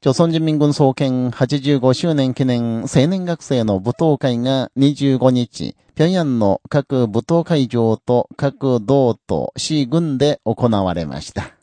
朝鮮人民軍創建85周年記念青年学生の舞踏会が25日、平壌の各舞踏会場と各道と市軍で行われました。